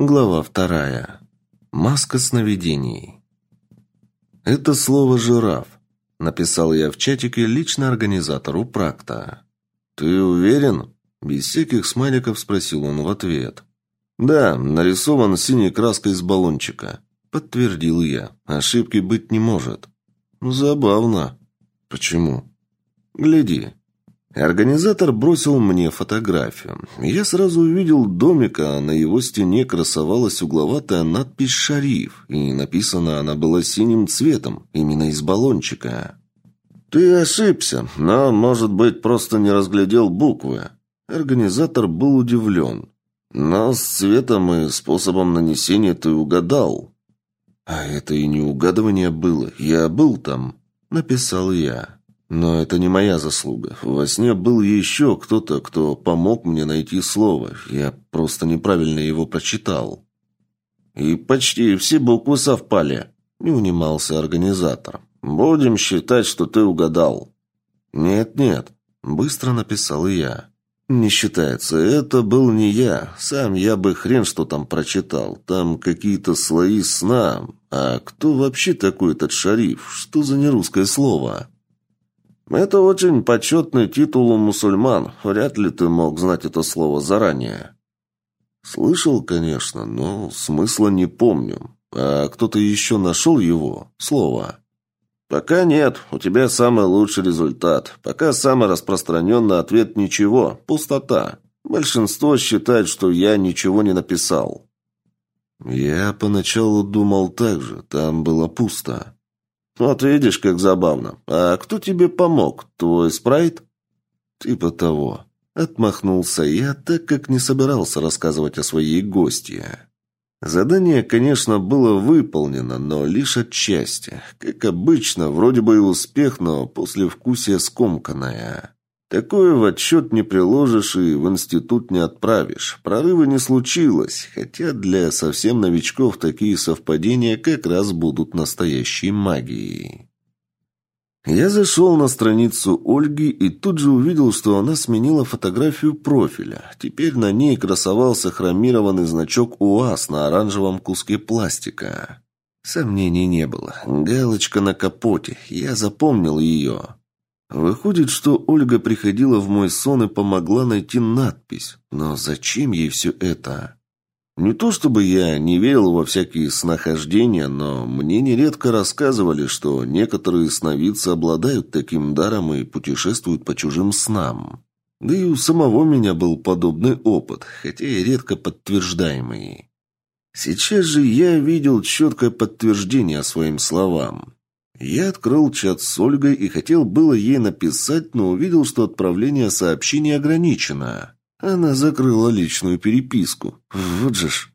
Глава вторая. Маска сновидений. Это слово «жираф», написал я в чатике лично организатору практа. «Ты уверен?» Без всяких смайликов спросил он в ответ. «Да, нарисован синей краской из баллончика», — подтвердил я. «Ошибки быть не может». «Забавно». «Почему?» «Гляди». Организатор бросил мне фотографию. Я сразу увидел домик, а на его стене красовалась угловатая надпись «Шариф», и написана она была синим цветом, именно из баллончика. «Ты ошибся, но, может быть, просто не разглядел буквы». Организатор был удивлен. «Но с цветом и способом нанесения ты угадал». «А это и не угадывание было. Я был там», — написал я. Но это не моя заслуга. Во сне был еще кто-то, кто помог мне найти слово. Я просто неправильно его прочитал. И почти все буквы совпали. Не унимался организатор. Будем считать, что ты угадал. Нет-нет, быстро написал я. Не считается. Это был не я. Сам я бы хрен что там прочитал. Там какие-то слои сна. А кто вообще такой этот шариф? Что за нерусское слово? «Это очень почетный титул у мусульман. Вряд ли ты мог знать это слово заранее». «Слышал, конечно, но смысла не помню. А кто-то еще нашел его? Слово?» «Пока нет. У тебя самый лучший результат. Пока самый распространенный ответ – ничего. Пустота. Большинство считает, что я ничего не написал». «Я поначалу думал так же. Там было пусто». «Вот видишь, как забавно. А кто тебе помог? Твой спрайт?» «Типа того». Отмахнулся я, так как не собирался рассказывать о своей гостье. Задание, конечно, было выполнено, но лишь отчасти. Как обычно, вроде бы и успех, но послевкусие скомканное. Такое в отчет не приложишь и в институт не отправишь. Прорыва не случилось, хотя для совсем новичков такие совпадения как раз будут настоящей магией. Я зашел на страницу Ольги и тут же увидел, что она сменила фотографию профиля. Теперь на ней красовался хромированный значок УАЗ на оранжевом куске пластика. Сомнений не было. Галочка на капоте. Я запомнил ее. Выходит, что Ольга приходила в мой сон и помогла найти надпись. Но зачем ей все это? Не то чтобы я не верил во всякие снахождения, но мне нередко рассказывали, что некоторые сновидцы обладают таким даром и путешествуют по чужим снам. Да и у самого меня был подобный опыт, хотя и редко подтверждаемый. Сейчас же я видел четкое подтверждение своим словам. Я открыл чат с Ольгой и хотел было ей написать, но увидел, что отправление сообщений ограничено. Она закрыла личную переписку. Вот же ж.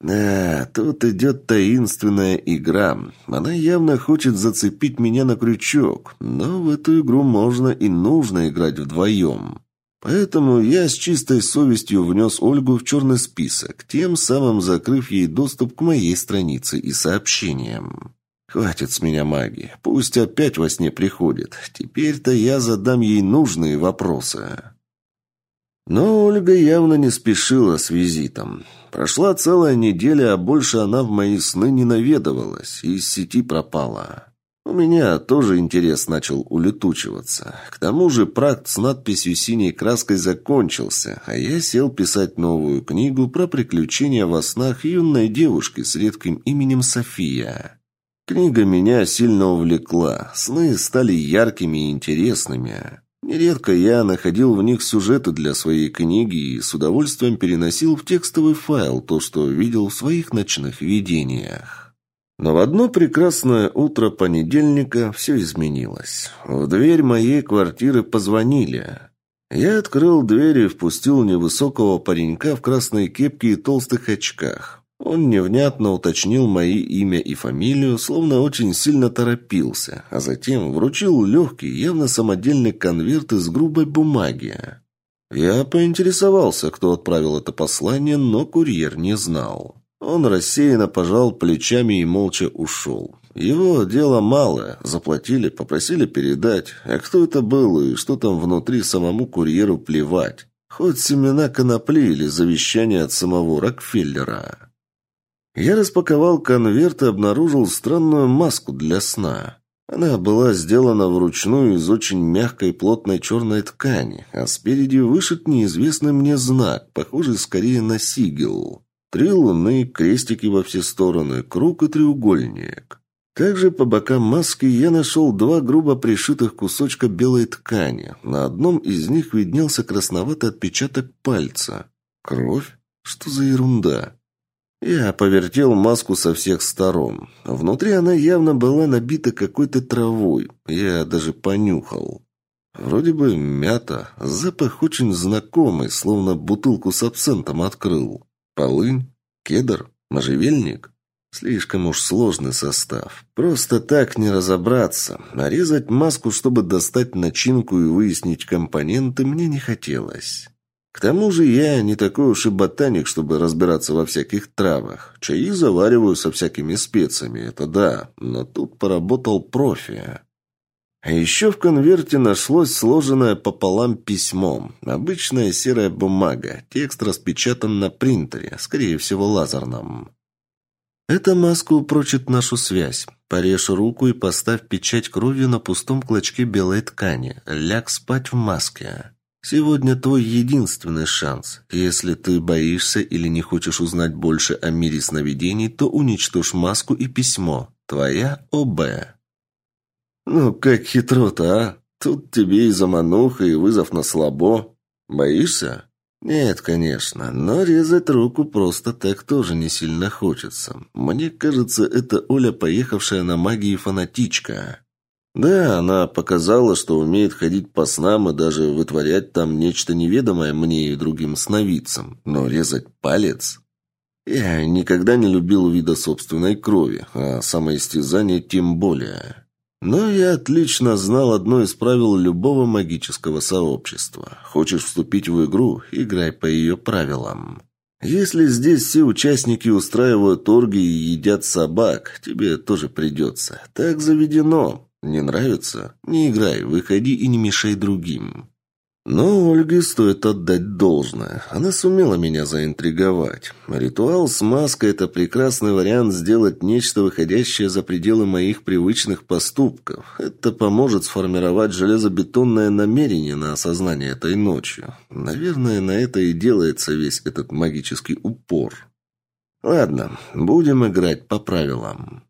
Да, тут идет таинственная игра. Она явно хочет зацепить меня на крючок, но в эту игру можно и нужно играть вдвоем. Поэтому я с чистой совестью внес Ольгу в черный список, тем самым закрыв ей доступ к моей странице и сообщениям. Хватит с меня магии. Пусть опять во сне приходит. Теперь-то я задам ей нужные вопросы. Но Ольга явно не спешила с визитом. Прошла целая неделя, а больше она в мои сны не наведывалась и из сети пропала. У меня тоже интерес начал улетучиваться. К тому же практ с надписью синей краской закончился, а я сел писать новую книгу про приключения во снах юной девушки с редким именем София. Книга меня сильно увлекла. Сны стали яркими и интересными. Нередко я находил в них сюжеты для своей книги и с удовольствием переносил в текстовый файл то, что видел в своих ночных видениях. Но в одно прекрасное утро понедельника все изменилось. В дверь моей квартиры позвонили. Я открыл дверь и впустил невысокого паренька в красной кепке и толстых очках. Он невнятно уточнил мои имя и фамилию, словно очень сильно торопился, а затем вручил легкий, явно самодельный конверт из грубой бумаги. Я поинтересовался, кто отправил это послание, но курьер не знал. Он рассеянно пожал плечами и молча ушел. Его дело малое. Заплатили, попросили передать. А кто это был и что там внутри самому курьеру плевать. Хоть семена конопли или завещание от самого Рокфеллера. Я распаковал конверт и обнаружил странную маску для сна. Она была сделана вручную из очень мягкой плотной черной ткани, а спереди вышит неизвестный мне знак, похожий скорее на сигил. Три луны, крестики во все стороны, круг и треугольник. Также по бокам маски я нашел два грубо пришитых кусочка белой ткани. На одном из них виднелся красноватый отпечаток пальца. Кровь? Что за ерунда? Я повертел маску со всех сторон. Внутри она явно была набита какой-то травой. Я даже понюхал. Вроде бы мята. Запах очень знакомый, словно бутылку с абсентом открыл. Полынь? Кедр? Можжевельник? Слишком уж сложный состав. Просто так не разобраться. Нарезать маску, чтобы достать начинку и выяснить компоненты, мне не хотелось. К тому же я не такой уж и ботаник, чтобы разбираться во всяких травах. Чаи завариваю со всякими специями, это да, но тут поработал профи. А еще в конверте нашлось сложенное пополам письмо. Обычная серая бумага, текст распечатан на принтере, скорее всего лазерном. Эта маска упрочит нашу связь. Порежь руку и поставь печать кровью на пустом клочке белой ткани. Ляг спать в маске. Сегодня твой единственный шанс. Если ты боишься или не хочешь узнать больше о мире сновидений, то уничтожь маску и письмо. Твоя ОБ. Ну, как хитро-то, а? Тут тебе и замануха, и вызов на слабо. Боишься? Нет, конечно, но резать руку просто так тоже не сильно хочется. Мне кажется, это Оля, поехавшая на магии фанатичка. Да, она показала, что умеет ходить по снам и даже вытворять там нечто неведомое мне и другим сновидцам. Но резать палец... Я никогда не любил вида собственной крови, а самоистязание тем более. Но я отлично знал одно из правил любого магического сообщества. Хочешь вступить в игру – играй по ее правилам. Если здесь все участники устраивают торги и едят собак, тебе тоже придется. Так заведено. Не нравится? Не играй, выходи и не мешай другим. Но Ольге стоит отдать должное. Она сумела меня заинтриговать. Ритуал с маской – это прекрасный вариант сделать нечто, выходящее за пределы моих привычных поступков. Это поможет сформировать железобетонное намерение на осознание этой ночью. Наверное, на это и делается весь этот магический упор. Ладно, будем играть по правилам.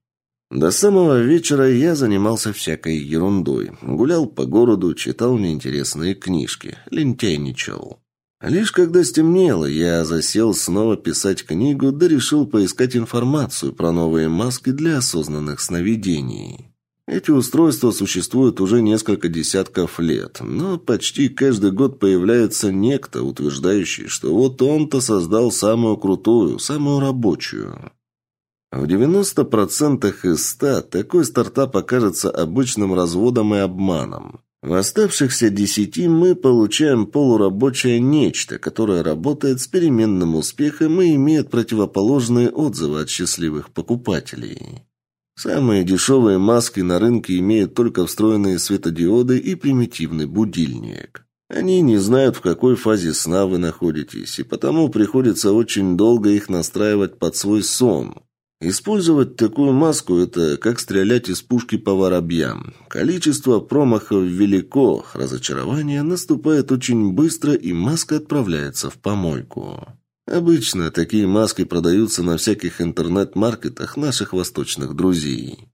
До самого вечера я занимался всякой ерундой. Гулял по городу, читал неинтересные книжки, лентяйничал. Лишь когда стемнело, я засел снова писать книгу, да решил поискать информацию про новые маски для осознанных сновидений. Эти устройства существуют уже несколько десятков лет, но почти каждый год появляется некто, утверждающий, что вот он-то создал самую крутую, самую рабочую. В 90% из 100 такой стартап окажется обычным разводом и обманом. В оставшихся 10 мы получаем полурабочее нечто, которое работает с переменным успехом и имеет противоположные отзывы от счастливых покупателей. Самые дешевые маски на рынке имеют только встроенные светодиоды и примитивный будильник. Они не знают, в какой фазе сна вы находитесь, и потому приходится очень долго их настраивать под свой сон. Использовать такую маску – это как стрелять из пушки по воробьям. Количество промахов велико, разочарование наступает очень быстро, и маска отправляется в помойку. Обычно такие маски продаются на всяких интернет-маркетах наших восточных друзей.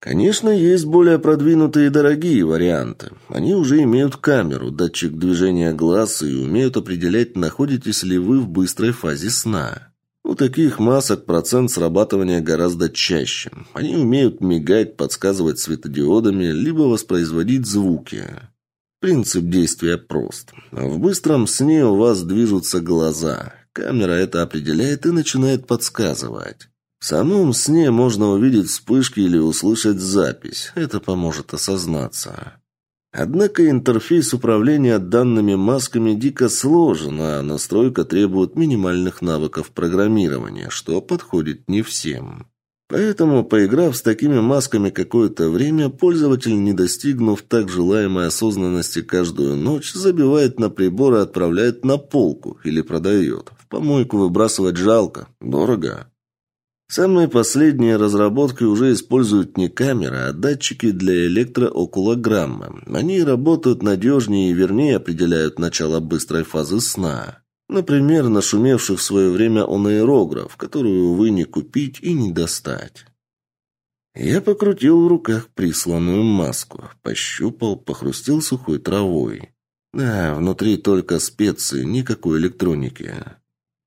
Конечно, есть более продвинутые и дорогие варианты. Они уже имеют камеру, датчик движения глаз и умеют определять, находитесь ли вы в быстрой фазе сна. У таких масок процент срабатывания гораздо чаще. Они умеют мигать, подсказывать светодиодами, либо воспроизводить звуки. Принцип действия прост. В быстром сне у вас движутся глаза. Камера это определяет и начинает подсказывать. В самом сне можно увидеть вспышки или услышать запись. Это поможет осознаться. Однако интерфейс управления данными масками дико сложен, а настройка требует минимальных навыков программирования, что подходит не всем. Поэтому, поиграв с такими масками какое-то время, пользователь, не достигнув так желаемой осознанности каждую ночь, забивает на прибор и отправляет на полку или продает. В помойку выбрасывать жалко, дорого. Самые последние разработки уже используют не камеры, а датчики для электроокулограммы. Они работают надежнее и вернее определяют начало быстрой фазы сна. Например, нашумевший в свое время онаэрограф, которую, увы, не купить и не достать. Я покрутил в руках присланную маску, пощупал, похрустел сухой травой. Да, внутри только специи, никакой электроники.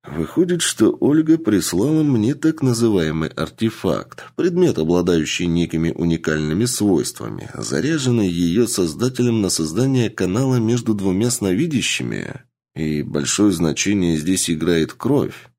Выходит, что Ольга прислала мне так называемый артефакт, предмет, обладающий некими уникальными свойствами, заряженный ее создателем на создание канала между двумя сновидящими. И большое значение здесь играет кровь.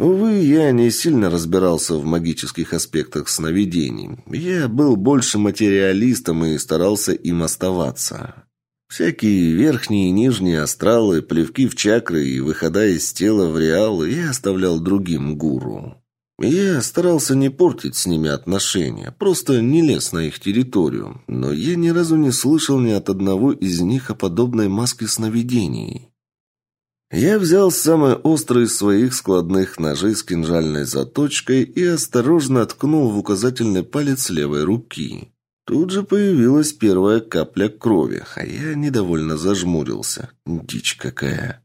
Увы, я не сильно разбирался в магических аспектах сновидений. Я был больше материалистом и старался им оставаться. Всякие верхние и нижние астралы, плевки в чакры и выхода из тела в реал я оставлял другим гуру. Я старался не портить с ними отношения, просто не лез на их территорию, но я ни разу не слышал ни от одного из них о подобной маске сновидений. Я взял самый острый из своих складных ножей с кинжальной заточкой и осторожно ткнул в указательный палец левой руки. Тут же появилась первая капля крови, а я недовольно зажмурился. Дичь какая.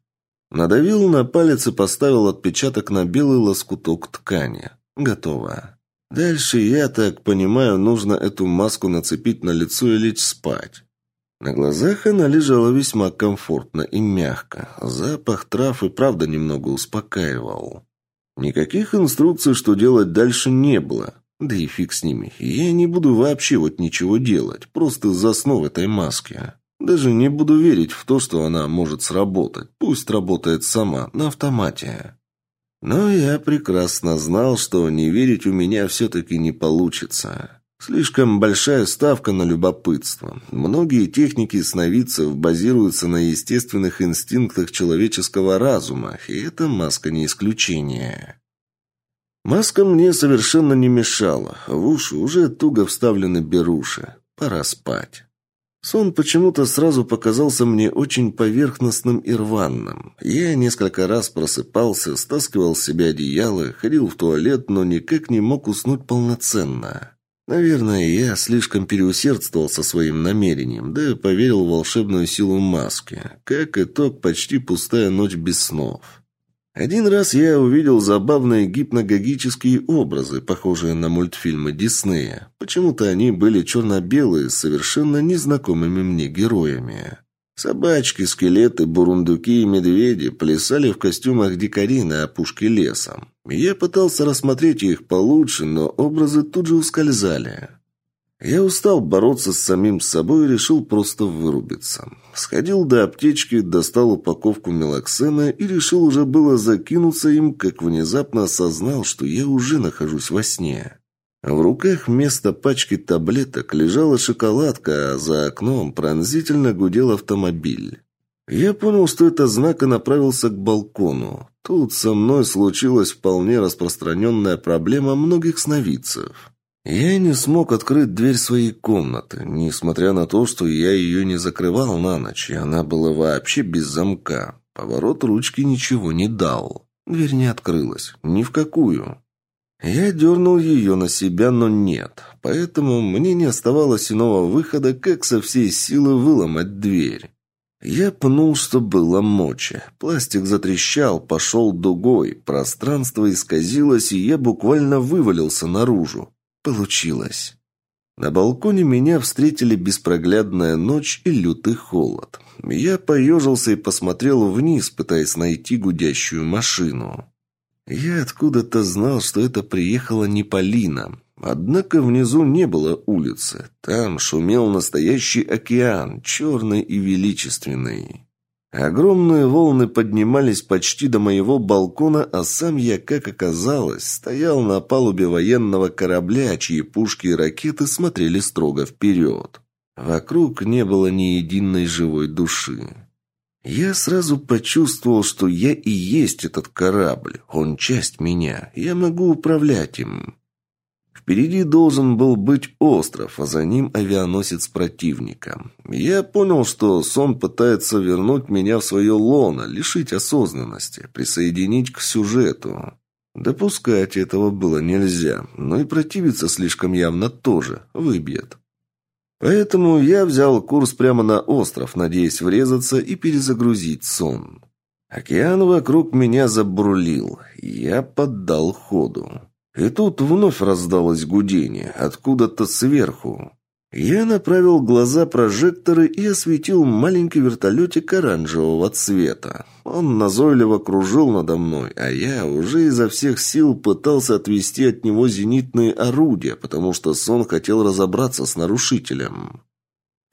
Надавил на палец и поставил отпечаток на белый лоскуток ткани. Готово. Дальше, я так понимаю, нужно эту маску нацепить на лицо и лечь спать. На глазах она лежала весьма комфортно и мягко. Запах трав и правда немного успокаивал. Никаких инструкций, что делать дальше, не было. Да и фиг с ними. Я не буду вообще вот ничего делать. Просто засну в этой маске. Даже не буду верить в то, что она может сработать. Пусть работает сама, на автомате. Но я прекрасно знал, что не верить у меня все-таки не получится. Слишком большая ставка на любопытство. Многие техники сновидцев базируются на естественных инстинктах человеческого разума, и эта маска не исключение. Маска мне совершенно не мешала. В уши уже туго вставлены беруши. Пора спать. Сон почему-то сразу показался мне очень поверхностным и рваным. Я несколько раз просыпался, стаскивал с себя одеяло, ходил в туалет, но никак не мог уснуть полноценно. Наверное, я слишком переусердствовал со своим намерением, да поверил в волшебную силу маски. Как итог, почти пустая ночь без снов. Один раз я увидел забавные гипногогические образы, похожие на мультфильмы Диснея. Почему-то они были черно-белые, с совершенно незнакомыми мне героями. Собачки, скелеты, бурундуки и медведи плясали в костюмах дикарей на опушке леса. Я пытался рассмотреть их получше, но образы тут же ускользали. Я устал бороться с самим собой и решил просто вырубиться. Сходил до аптечки, достал упаковку мелоксена и решил уже было закинуться им, как внезапно осознал, что я уже нахожусь во сне. В руках вместо пачки таблеток лежала шоколадка, а за окном пронзительно гудел автомобиль. Я понял, что это знак и направился к балкону. Тут со мной случилась вполне распространенная проблема многих сновидцев. Я не смог открыть дверь своей комнаты, несмотря на то, что я ее не закрывал на ночь, и она была вообще без замка. Поворот ручки ничего не дал. Дверь не открылась. Ни в какую. Я дернул ее на себя, но нет. Поэтому мне не оставалось иного выхода, как со всей силы выломать дверь. Я пнул, что было мочи. Пластик затрещал, пошел дугой. Пространство исказилось, и я буквально вывалился наружу. Получилось. На балконе меня встретили беспроглядная ночь и лютый холод. Я поежился и посмотрел вниз, пытаясь найти гудящую машину. Я откуда-то знал, что это приехала не Полина. Однако внизу не было улицы. Там шумел настоящий океан, черный и величественный. Огромные волны поднимались почти до моего балкона, а сам я, как оказалось, стоял на палубе военного корабля, чьи пушки и ракеты смотрели строго вперед. Вокруг не было ни единой живой души. Я сразу почувствовал, что я и есть этот корабль. Он часть меня. Я могу управлять им. Впереди должен был быть остров, а за ним авианосец противника. Я понял, что сон пытается вернуть меня в свое лоно, лишить осознанности, присоединить к сюжету. Допускать этого было нельзя, но и противиться слишком явно тоже выбьет. Поэтому я взял курс прямо на остров, надеясь врезаться и перезагрузить сон. Океан вокруг меня забурлил. Я поддал ходу. И тут вновь раздалось гудение, откуда-то сверху. Я направил глаза прожекторы и осветил маленький вертолетик оранжевого цвета. Он назойливо кружил надо мной, а я уже изо всех сил пытался отвести от него зенитные орудия, потому что сон хотел разобраться с нарушителем.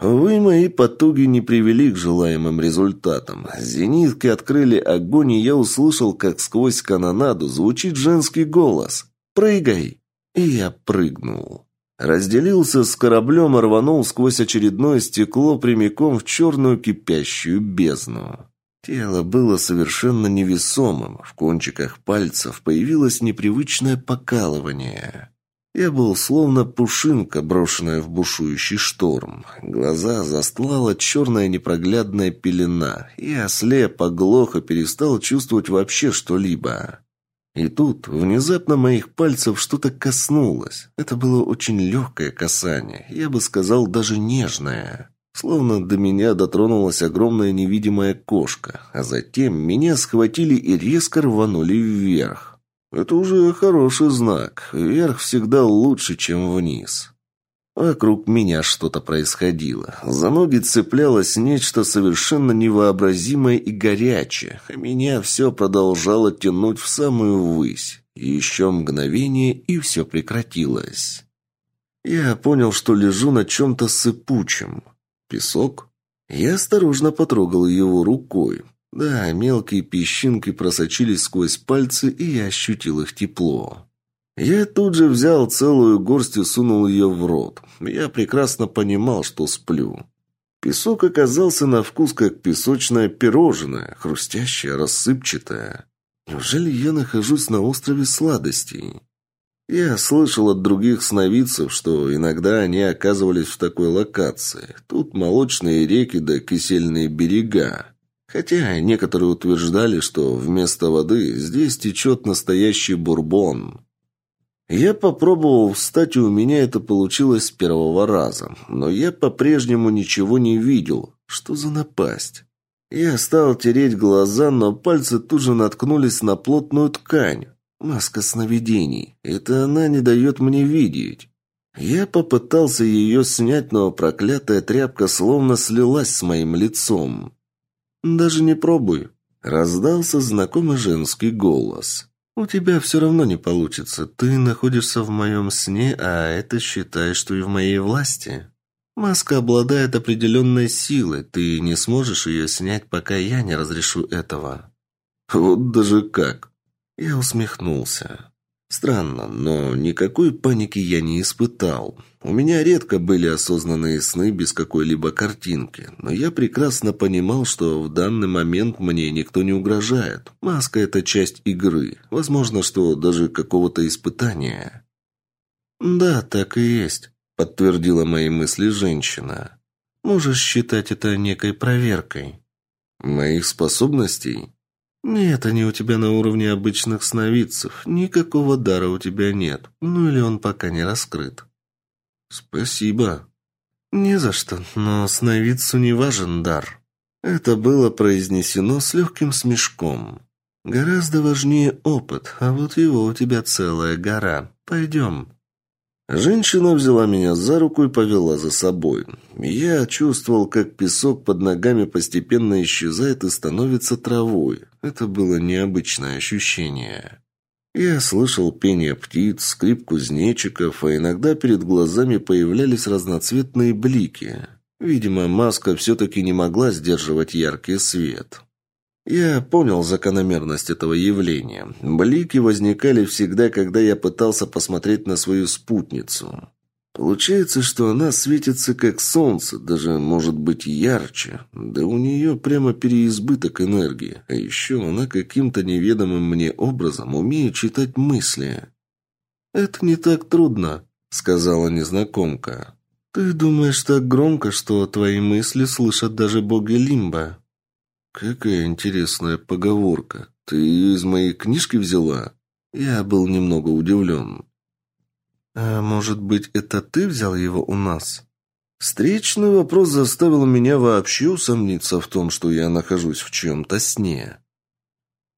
Увы, мои потуги не привели к желаемым результатам. Зенитки открыли огонь, и я услышал, как сквозь канонаду звучит женский голос. «Прыгай!» И я прыгнул. Разделился с кораблем и рванул сквозь очередное стекло прямиком в черную кипящую бездну. Тело было совершенно невесомым, в кончиках пальцев появилось непривычное покалывание. Я был словно пушинка, брошенная в бушующий шторм. Глаза застлала черная непроглядная пелена. Я слеп, оглох и перестал чувствовать вообще что-либо. И тут внезапно моих пальцев что-то коснулось. Это было очень легкое касание, я бы сказал, даже нежное. Словно до меня дотронулась огромная невидимая кошка, а затем меня схватили и резко рванули вверх. Это уже хороший знак. Вверх всегда лучше, чем вниз. Вокруг меня что-то происходило. За ноги цеплялось нечто совершенно невообразимое и горячее, меня все продолжало тянуть в самую высь. Еще мгновение, и все прекратилось. Я понял, что лежу на чем-то сыпучем. Песок? Я осторожно потрогал его рукой. Да, мелкие песчинки просочились сквозь пальцы, и я ощутил их тепло. Я тут же взял целую горсть и сунул ее в рот. Я прекрасно понимал, что сплю. Песок оказался на вкус как песочное пирожное, хрустящее, рассыпчатое. Неужели я нахожусь на острове сладостей? Я слышал от других сновидцев, что иногда они оказывались в такой локации. Тут молочные реки да кисельные берега. Хотя некоторые утверждали, что вместо воды здесь течет настоящий бурбон. Я попробовал встать, и у меня это получилось с первого раза. Но я по-прежнему ничего не видел. Что за напасть? Я стал тереть глаза, но пальцы тут же наткнулись на плотную ткань. Маска сновидений. Это она не дает мне видеть. Я попытался ее снять, но проклятая тряпка словно слилась с моим лицом. «Даже не пробуй», — раздался знакомый женский голос. «У тебя все равно не получится. Ты находишься в моем сне, а это считай, что и в моей власти. Маска обладает определенной силой. Ты не сможешь ее снять, пока я не разрешу этого». «Вот даже как!» Я усмехнулся. Странно, но никакой паники я не испытал. У меня редко были осознанные сны без какой-либо картинки, но я прекрасно понимал, что в данный момент мне никто не угрожает. Маска – это часть игры, возможно, что даже какого-то испытания. «Да, так и есть», – подтвердила мои мысли женщина. «Можешь считать это некой проверкой». «Моих способностей?» «Нет, они у тебя на уровне обычных сновидцев. Никакого дара у тебя нет. Ну или он пока не раскрыт». «Спасибо». «Не за что, но сновидцу не важен дар». Это было произнесено с легким смешком. «Гораздо важнее опыт, а вот его у тебя целая гора. Пойдем». Женщина взяла меня за руку и повела за собой. Я чувствовал, как песок под ногами постепенно исчезает и становится травой. Это было необычное ощущение. Я слышал пение птиц, скрип кузнечиков, а иногда перед глазами появлялись разноцветные блики. Видимо, маска все-таки не могла сдерживать яркий свет. Я понял закономерность этого явления. Блики возникали всегда, когда я пытался посмотреть на свою спутницу. Получается, что она светится как солнце, даже может быть ярче. Да у нее прямо переизбыток энергии. А еще она каким-то неведомым мне образом умеет читать мысли. «Это не так трудно», — сказала незнакомка. «Ты думаешь так громко, что твои мысли слышат даже боги Лимба?» «Какая интересная поговорка. Ты ее из моей книжки взяла?» Я был немного удивлен. «А может быть, это ты взял его у нас?» Встречный вопрос заставил меня вообще усомниться в том, что я нахожусь в чем-то сне.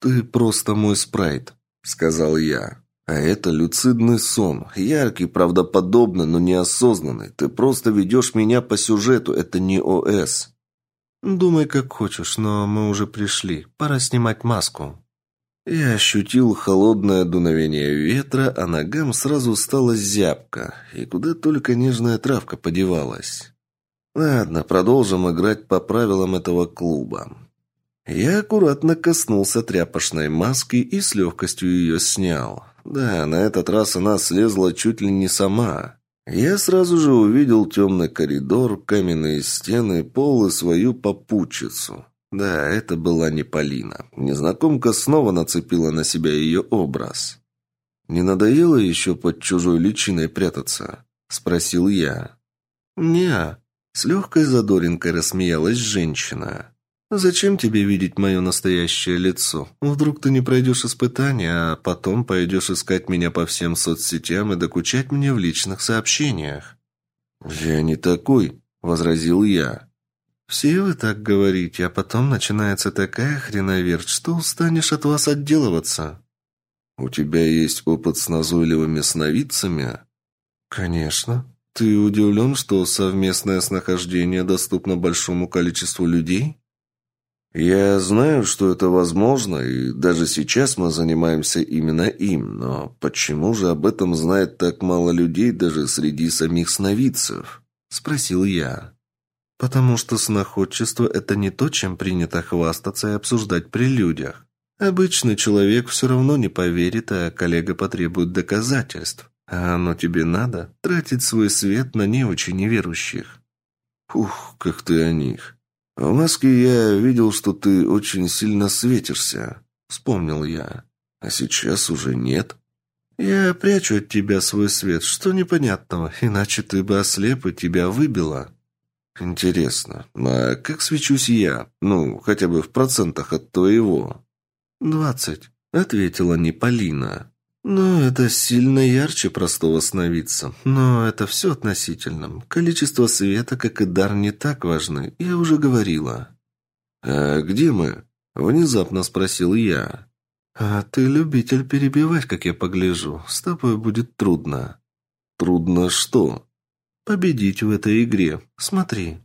«Ты просто мой спрайт», — сказал я. «А это люцидный сон. Яркий, правдоподобный, но неосознанный. Ты просто ведешь меня по сюжету. Это не ОС». «Думай, как хочешь, но мы уже пришли. Пора снимать маску». Я ощутил холодное дуновение ветра, а ногам сразу стало зябко, и куда только нежная травка подевалась. Ладно, продолжим играть по правилам этого клуба. Я аккуратно коснулся тряпочной маски и с легкостью ее снял. Да, на этот раз она слезла чуть ли не сама. Я сразу же увидел темный коридор, каменные стены, пол и свою попутчицу. Да, это была не Полина. Незнакомка снова нацепила на себя ее образ. «Не надоело еще под чужой личиной прятаться?» – спросил я. «Не-а», с легкой задоринкой рассмеялась женщина. «Зачем тебе видеть мое настоящее лицо? Вдруг ты не пройдешь испытания, а потом пойдешь искать меня по всем соцсетям и докучать мне в личных сообщениях?» «Я не такой», — возразил я. «Все вы так говорите, а потом начинается такая хреноверть, что устанешь от вас отделываться». «У тебя есть опыт с назойливыми сновидцами?» «Конечно. Ты удивлен, что совместное снахождение доступно большому количеству людей?» «Я знаю, что это возможно, и даже сейчас мы занимаемся именно им, но почему же об этом знает так мало людей даже среди самих сновидцев?» – спросил я. «Потому что сноходчество – это не то, чем принято хвастаться и обсуждать при людях. Обычный человек все равно не поверит, а коллега потребует доказательств. А оно тебе надо тратить свой свет на не очень неверующих». «Ух, как ты о них!» «В маске я видел, что ты очень сильно светишься», — вспомнил я. «А сейчас уже нет». «Я прячу от тебя свой свет, что непонятного, иначе ты бы ослеп и тебя выбило». «Интересно, а как свечусь я? Ну, хотя бы в процентах от твоего?» «Двадцать», — ответила Неполина. «Ну, это сильно ярче простого становиться. Но это все относительно. Количество света, как и дар, не так важны. Я уже говорила». «А где мы?» – внезапно спросил я. «А ты любитель перебивать, как я погляжу. С тобой будет трудно». «Трудно что?» «Победить в этой игре. Смотри».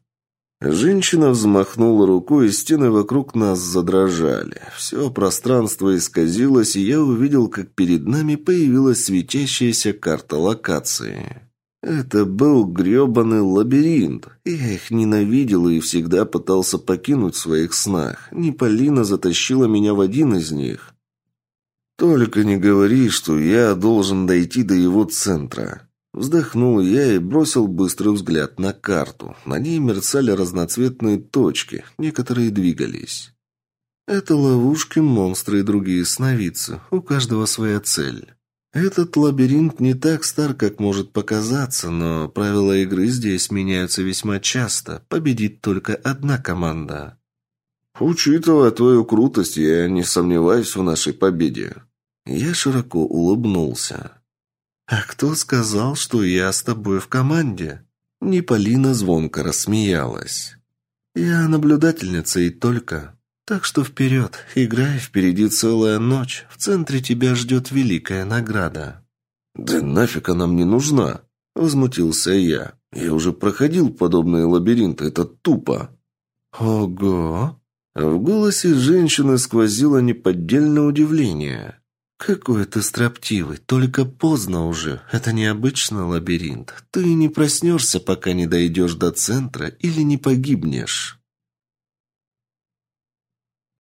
Женщина взмахнула рукой, и стены вокруг нас задрожали. Все пространство исказилось, и я увидел, как перед нами появилась светящаяся карта локации. Это был грёбаный лабиринт. Я их ненавидел и всегда пытался покинуть в своих снах. Неполина затащила меня в один из них. «Только не говори, что я должен дойти до его центра», Вздохнул я и бросил быстрый взгляд на карту. На ней мерцали разноцветные точки, некоторые двигались. Это ловушки, монстры и другие сновидцы. У каждого своя цель. Этот лабиринт не так стар, как может показаться, но правила игры здесь меняются весьма часто. Победит только одна команда. Учитывая твою крутость, я не сомневаюсь в нашей победе. Я широко улыбнулся. «А кто сказал, что я с тобой в команде?» Неполина звонко рассмеялась. «Я наблюдательница и только. Так что вперед, играй, впереди целая ночь. В центре тебя ждет великая награда». «Да нафиг она мне нужна?» – возмутился я. «Я уже проходил подобные лабиринты, это тупо». «Ого!» В голосе женщины сквозило неподдельное удивление. «Какой ты строптивый, только поздно уже. Это необычный лабиринт. Ты не проснешься, пока не дойдешь до центра или не погибнешь».